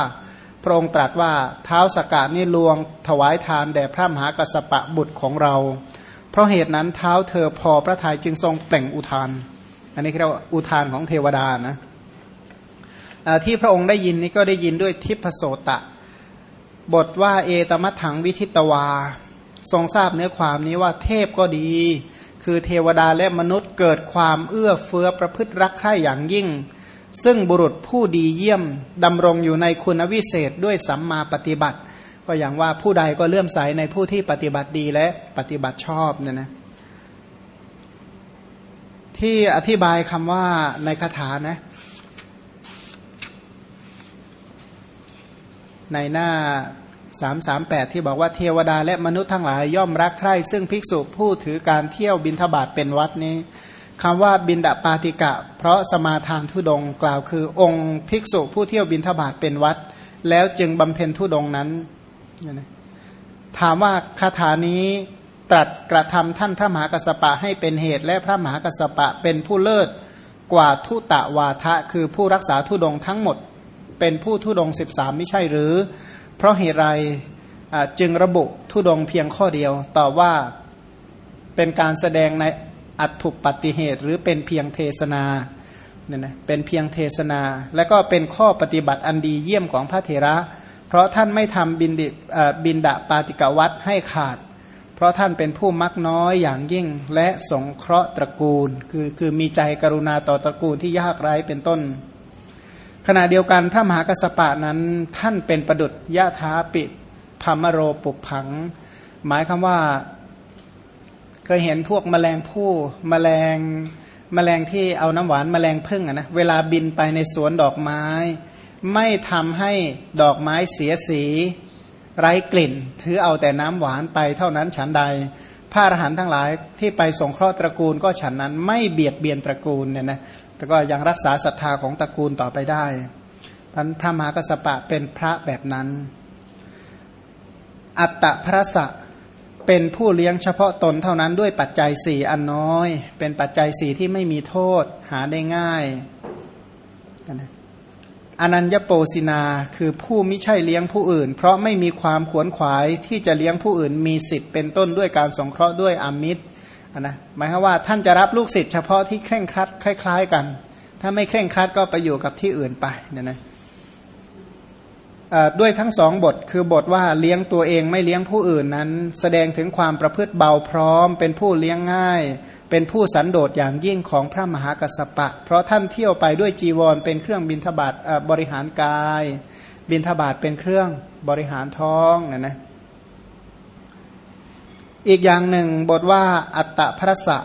พระองค์ตรัสว่าเท้าสกานี่ลวงถวายทานแด่พระมหากัสปะบุตรของเรา เพราะเหตุนั้นเท้าเธอพอพระทัยจึงทรงเปล่งอุทาน อันนี้เรียกว่าอุทานของเทวดานะที่พระองค์ได้ยินนี้ก็ได้ยินด้วยทิพโสตะ บทว่าเอตมัถังวิทิตวา ทรงทราบเนื้อความนี้ว่าเทพก็ดี คือเทวดาและมนุษย์เกิดความเอื้อเฟื้อประพฤติรักใคร่อย่างยิ่ง ซึ่งบุรุษผู้ดีเยี่ยมดำรงอยู่ในคุณวิเศษด้วยสัมมาปฏิบัติ ก็อย่างว่าผู้ใดก็เลื่อมใสในผู้ที่ปฏิบัติดีและปฏิบัติชอบเนี่ยนะที่อธิบายคำว่าในคาถานะในหน้า 338 ที่บอกว่าเทวดาและมนุษย์ทั้งหลายย่อมรักใคร่ซึ่งภิกษุผู้ถือการเที่ยวบินทบาทเป็นวัดนี้คำว่าบินดาปาติกะ เพราะสมาทานทุดงกล่าวคือองค์ภิกษุผู้เที่ยวบินทบาทเป็นวัด แล้วจึงบำเพ็ญทุดงนั้น ถามว่าคาถานี้ตรัสกระทำท่านพระมหากัสปะให้เป็นเหตุและพระมหากัสปะเป็นผู้เลิศกว่าทุตะวาทะ คือผู้รักษาทุดงทั้งหมด เป็นผู้ทุดงสิบสามไม่ใช่หรือ เพราะเหตุไรจึงระบุทุดงเพียงข้อเดียวตอบว่าเป็นการแสดงในอัตถุปฏิเหตุ หรือเป็นเพียงเทศนาเนี่ยนะเป็นเพียงเทศนา และก็เป็นข้อปฏิบัติอันดีเยี่ยมของพระเถระ เพราะท่านไม่ทำบินดิบินดาปาติกวัตให้ขาด เพราะท่านเป็นผู้มักน้อยอย่างยิ่งและสงเคราะห์ตระกูล คือคือมีใจกรุณาต่อตระกูลที่ยากไร้เป็นต้น ขณะเดียวกันพระมหากัสปะนั้นท่านเป็นประดุจยะท้าปิพามโรปุพัง หมายคำว่าเคยเห็นพวกมแมลงผู้มแมลงมแมลงที่เอาน้ำหวานมแมลงพึ่งอะนะเวลาบินไปในสวนดอกไม้ ไม่ทำให้ดอกไม้เสียสี ไร้กลิ่น ถือเอาแต่น้ำหวานไปเท่านั้นฉันใดพระอรหันต์ทั้งหลายที่ไปสงเคราะห์ตระกูลก็ฉันนั้นไม่เบียดเบียนตระกูลเนี่ยนะ แต่ก็ยังรักษาศรัทธาของตระกูลต่อไปได้พันพระมหากสปะเป็นพระแบบนั้น อัตตะพระสะเป็นผู้เลี้ยงเฉพาะตนเท่านั้นด้วยปัจจัยสี่อันน้อย เป็นปัจจัยสี่ที่ไม่มีโทษหาได้ง่ายนะอนัญญโปสินาคือผู้ไม่ใช่เลี้ยงผู้อื่น เพราะไม่มีความขวนขวายที่จะเลี้ยงผู้อื่นมีสิทธิ์เป็นต้นด้วยการสงเคราะห์ด้วยอมิตร นะหมายความว่าท่านจะรับลูกศิษย์เฉพาะที่เคร่งครัด คล้าย ๆ กัน ถ้าไม่เคร่งครัดก็ไปอยู่กับที่อื่นไปเนี่ยนะด้วยทั้งสองบทคือบทว่าเลี้ยงตัวเองไม่เลี้ยงผู้อื่นนั้น แสดงถึงความประพฤติเบาพร้อม เป็นผู้เลี้ยงง่าย เป็นผู้สันโดษอย่างยิ่งของพระมหากัสปะ เพราะท่านเที่ยวไปด้วยจีวร เป็นเครื่องบินทบาทบริหารกาย บินทบาทเป็นเครื่องบริหารท้องนะนะ อีกอย่างหนึ่งบทว่าอัตตพระสะ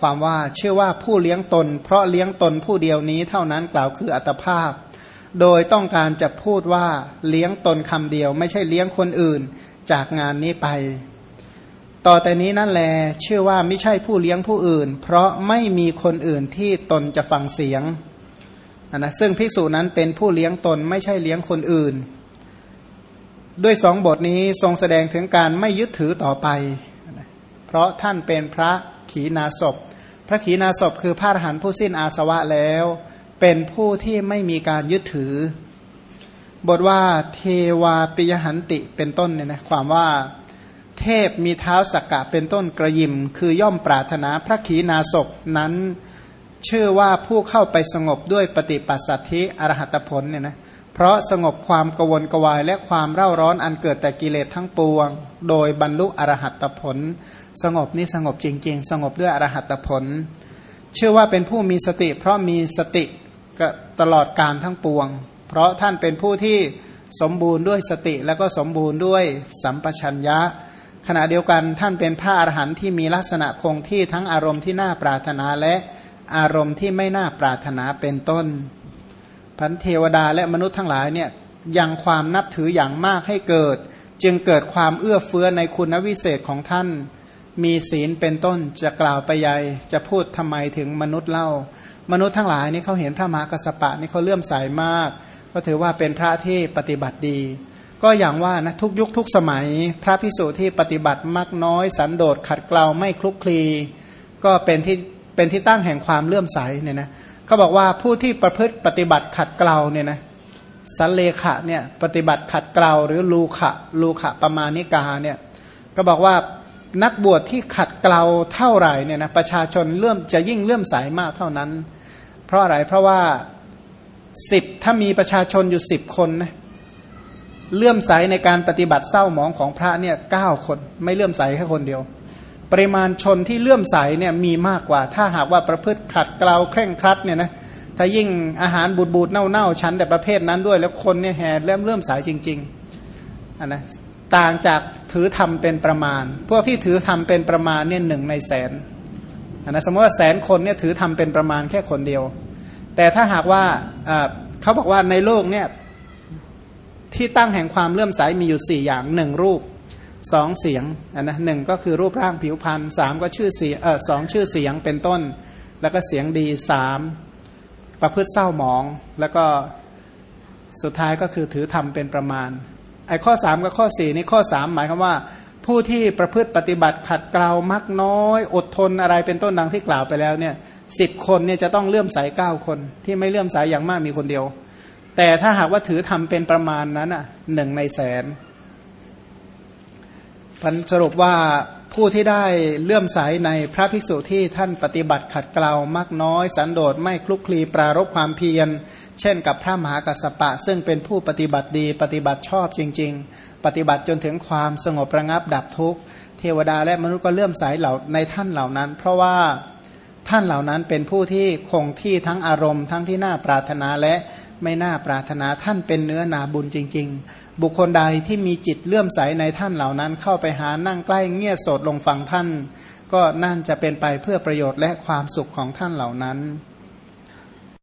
ความว่าเชื่อว่าผู้เลี้ยงตน เพราะเลี้ยงตนผู้เดียวนี้เท่านั้นกล่าวคืออัตภาพ โดยต้องการจะพูดว่าเลี้ยงตนคำเดียว ไม่ใช่เลี้ยงคนอื่นจากงานนี้ไป ต่อแต่นี้นั่นแลเชื่อว่าไม่ใช่ผู้เลี้ยงผู้อื่น เพราะไม่มีคนอื่นที่ตนจะฟังเสียงนะซึ่งภิกษุนั้นเป็นผู้เลี้ยงตนไม่ใช่เลี้ยงคนอื่น ด้วยสองบทนี้ทรงแสดงถึงการไม่ยึดถือต่อไป เพราะท่านเป็นพระขีณาสพ พระขีณาสพคือพระอรหันต์ผู้สิ้นอาสวะแล้ว เป็นผู้ที่ไม่มีการยึดถือ บทว่าเทวาปิยหันติเป็นต้นเนี่ยนะความว่าเทพมีเท้าสักกะเป็นต้นกระยิม คือย่อมปรารถนาพระขีณาสพนั้นเชื่อว่าผู้เข้าไปสงบด้วยปฏิปัสสัทธิอรหัตผลเนี่ยนะเพราะสงบความกวนกวายและความเร่าร้อนอันเกิดแต่กิเลสทั้งปวง โดยบรรลุอรหัตผล สงบนี้สงบจริง ๆ สงบด้วยอรหัตผล เชื่อว่าเป็นผู้มีสติ เพราะมีสติตลอดการทั้งปวง เพราะท่านเป็นผู้ที่สมบูรณ์ด้วยสติแล้วก็สมบูรณ์ด้วยสัมปชัญญะ ขณะเดียวกันท่านเป็นพระอรหันต์ที่มีลักษณะคงที่ทั้งอารมณ์ที่น่าปรารถนาและอารมณ์ที่ไม่น่าปรารถนาเป็นต้น พันเทวดาและมนุษย์ทั้งหลายเนี่ยยังความนับถืออย่างมากให้เกิด จึงเกิดความเอื้อเฟื้อในคุณวิเศษของท่าน มีศีลเป็นต้นจะกล่าวไปยัยจะพูดทำไมถึงมนุษย์เล่า มนุษย์ทั้งหลายนี่เขาเห็นพระมหากสปะนี่เขาเลื่อมใสามาก ก็ถือว่าเป็นพระที่ปฏิบัติดี ก็อย่างว่านะทุกยุคทุกสมัย พระพิสุที่ปฏิบัติมากน้อย สันโดษขัดเกลาไม่คลุกคลี ก็เป็นที่เป็นที่ตั้งแห่งความเลื่อมใสเนี่ยนะ เขาบอกว่าผู้ที่ประพฤติปฏิบัติขัดเกลาเนี่ยนะสันเลขะเนี่ยปฏิบัติขัดเกลาหรือลูขะลูขะประมาณิกาเนี่ยก็บอกว่านักบวชที่ขัดเกลาเท่าไหร่เนี่ยนะประชาชนเลื่อมจะยิ่งเลื่อมใสมากเท่านั้น เพราะอะไรเพราะว่าสิบถ้ามีประชาชนอยู่สิบคนนะเลื่อมใสในการปฏิบัติเศร้าหมองของพระเนี่ยเก้าคน ไม่เลื่อมใสแค่คนเดียว ปริมาณชนที่เลื่อมใสเนี่ยมีมากกว่า ถ้าหากว่าประพฤติขัดเกลาเคร่งครัดเนี่ยนะถ้ายิ่งอาหารบูดบูดเน่าเน่าชั้นแต่ประเภทนั้นด้วย แล้วคนเนี่ยแห่เริ่มเลื่อมใสจริงๆนนะต่างจากถือธรรมเป็นประมาณ พวกที่ถือธรรมเป็นประมาณเนี่ยหนึ่งในแสนนะสมมติว่าแสนคนเนี่ยถือธรรมเป็นประมาณแค่คนเดียว แต่ถ้าหากว่าเขาบอกว่าในโลกเนี่ยที่ตั้งแห่งความเลื่อมใสมีอยู่สี่อย่างหนึ่งรูป สองเสียงนะหนึ่งก็คือรูปร่างผิวพรรณสามก็ชื่อเสียงเออสองชื่อเสียงเป็นต้น แล้วก็เสียงดีสามประพฤติเศร้าหมอง แล้วก็สุดท้ายก็คือถือธรรมเป็นประมาณไอ้ข้อสามกับข้อสี่นี่ข้อสามหมายความว่า ผู้ที่ประพฤติปฏิบัติขัดเกลามักน้อย อดทนอะไรเป็นต้นดังที่กล่าวไปแล้วเนี่ยสิบคนเนี่ยจะต้องเลื่อมใสเก้าคน ที่ไม่เลื่อมใสอย่างมากมีคนเดียว แต่ถ้าหากว่าถือธรรมเป็นประมาณนั้นอะหนึ่งในแสน พันสรุปว่าผู้ที่ได้เลื่อมใสในพระภิกษุที่ท่านปฏิบัติขัดเกลามากน้อย สันโดษไม่คลุกคลีปรารบความเพียร เช่นกับพระมหากัสปะ ซึ่งเป็นผู้ปฏิบัติดีปฏิบัติชอบจริง ๆ ปฏิบัติจนถึงความสงบระงับดับทุกข์เทวดาและมนุษย์ก็เลื่อมใสเหล่าในท่านเหล่านั้น เพราะว่าท่านเหล่านั้นเป็นผู้ที่คงที่ทั้งอารมณ์ทั้งที่น่าปรารถนาและไม่น่าปรารถนาท่านเป็นเนื้อนาบุญจริง ๆ บุคคลใดที่มีจิตเลื่อมใสในท่านเหล่านั้น เข้าไปหานั่งใกล้เงี่ยโสดลงฟังท่าน ก็นั่นจะเป็นไปเพื่อประโยชน์และความสุขของท่านเหล่านั้น